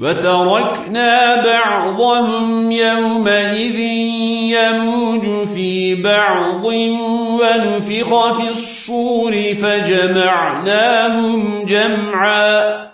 وتركنا بعضهم يومئذ يموج في بعض ونفخ في الصور فجمعناهم جمعا.